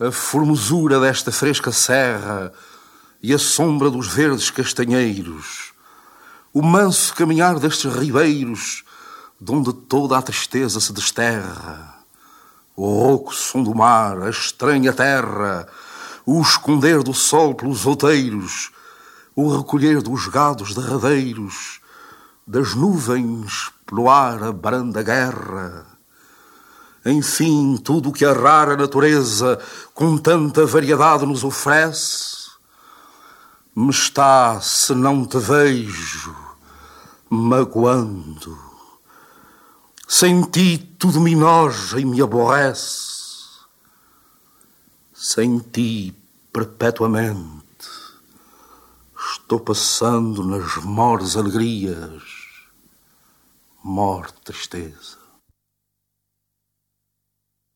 a formosura desta fresca serra e a sombra dos verdes castanheiros, o manso caminhar destes ribeiros, donde toda a tristeza se desterra, o rouco som do mar, a estranha terra, o esconder do sol pelos outeiros, o recolher dos gados derradeiros, das nuvens pelo ar a branda guerra. Enfim, tudo o que a rara natureza com tanta variedade nos oferece, me está, se não te vejo, magoando. Sem ti tudo me enoja e me aborrece. Sem ti, perpetuamente, estou passando nas mores alegrias, morte tristeza.